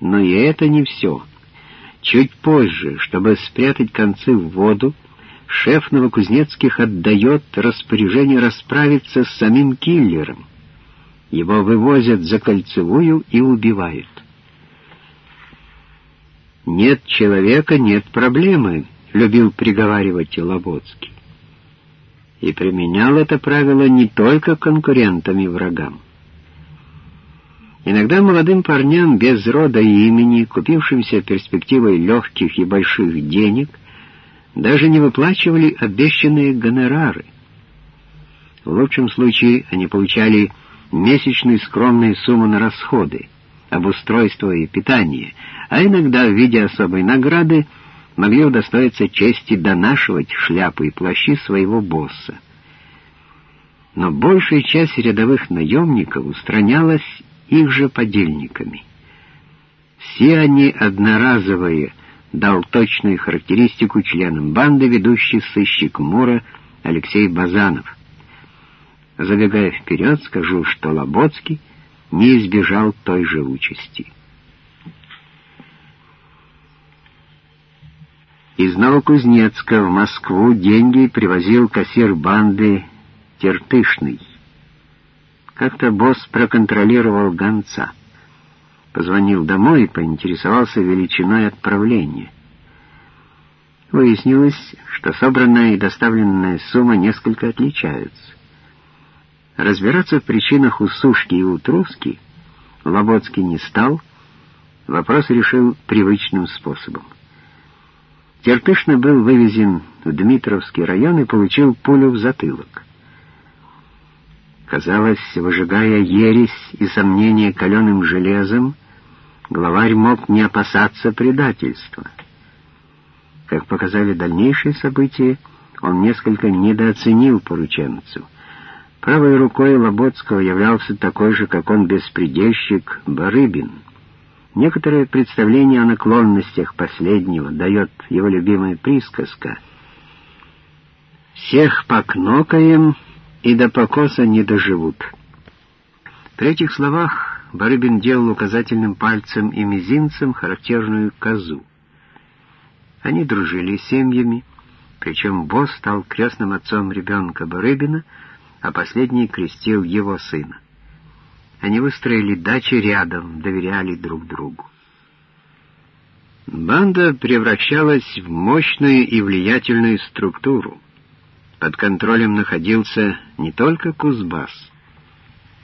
Но и это не все. Чуть позже, чтобы спрятать концы в воду, шеф Новокузнецких отдает распоряжение расправиться с самим киллером. Его вывозят за кольцевую и убивают. «Нет человека — нет проблемы», — любил приговаривать Лоботский. И применял это правило не только конкурентам и врагам. Иногда молодым парням без рода и имени, купившимся перспективой легких и больших денег, даже не выплачивали обещанные гонорары. В лучшем случае они получали месячную скромную сумму на расходы, обустройство и питание, а иногда в виде особой награды могли удостоиться чести донашивать шляпы и плащи своего босса. Но большая часть рядовых наемников устранялась их же подельниками. Все они одноразовые, дал точную характеристику членам банды ведущий сыщик Мура Алексей Базанов. Забегая вперед, скажу, что Лоботский не избежал той же участи. Из Новокузнецка в Москву деньги привозил кассир банды Тертышный. Как-то босс проконтролировал гонца. Позвонил домой и поинтересовался величиной отправления. Выяснилось, что собранная и доставленная сумма несколько отличаются. Разбираться в причинах усушки и утруски Лоботский не стал, вопрос решил привычным способом. Тертышно был вывезен в Дмитровский район и получил пулю в затылок. Казалось, выжигая ересь и сомнения каленым железом, главарь мог не опасаться предательства. Как показали дальнейшие события, он несколько недооценил порученцу. Правой рукой Лоботского являлся такой же, как он, беспредельщик Барыбин. Некоторое представление о наклонностях последнего дает его любимая присказка «Всех покнокаем, и до покоса не доживут. При этих словах Барыбин делал указательным пальцем и мизинцем характерную козу. Они дружили семьями, причем босс стал крестным отцом ребенка Барыбина, а последний крестил его сына. Они выстроили дачи рядом, доверяли друг другу. Банда превращалась в мощную и влиятельную структуру. Под контролем находился не только Кузбасс,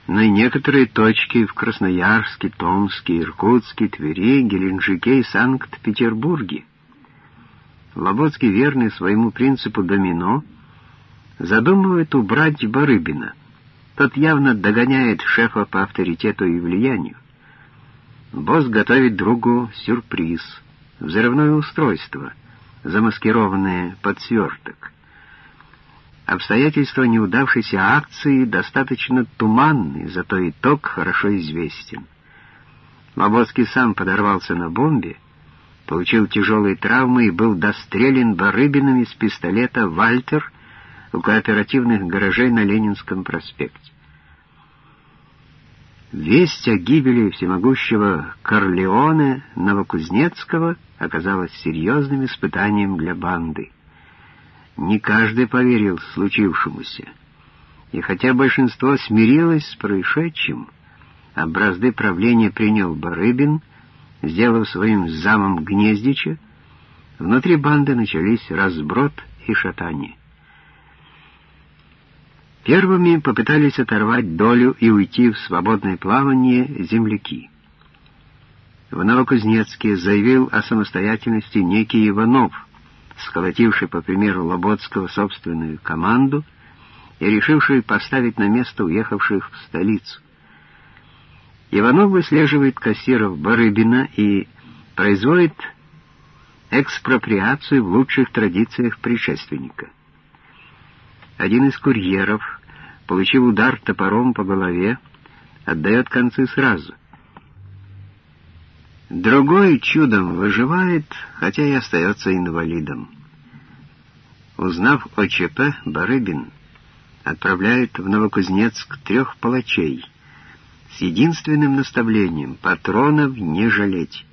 но и некоторые точки в Красноярске, Томске, Иркутске, Твери, Геленджике и Санкт-Петербурге. Лоботский, верный своему принципу домино, задумывает убрать Барыбина. Тот явно догоняет шефа по авторитету и влиянию. Босс готовит другу сюрприз — взрывное устройство, замаскированное под сверток. Обстоятельства неудавшейся акции достаточно туманны, зато итог хорошо известен. Лоботский сам подорвался на бомбе, получил тяжелые травмы и был дострелен Барыбиным из пистолета «Вальтер» у кооперативных гаражей на Ленинском проспекте. Весть о гибели всемогущего Корлеоне Новокузнецкого оказалась серьезным испытанием для банды. Не каждый поверил случившемуся. И хотя большинство смирилось с происшедшим, а бразды правления принял Барыбин, сделав своим замом гнездича, внутри банды начались разброд и шатание. Первыми попытались оторвать долю и уйти в свободное плавание земляки. В Новокузнецке заявил о самостоятельности некий Иванов — сколотивший, по примеру Лоботского, собственную команду и решивший поставить на место уехавших в столицу. Иванов выслеживает кассиров Барыбина и производит экспроприацию в лучших традициях предшественника. Один из курьеров, получив удар топором по голове, отдает концы сразу. Другой чудом выживает, хотя и остается инвалидом. Узнав о ЧП, Барыбин отправляет в Новокузнецк трех палачей, с единственным наставлением — патронов не жалеть.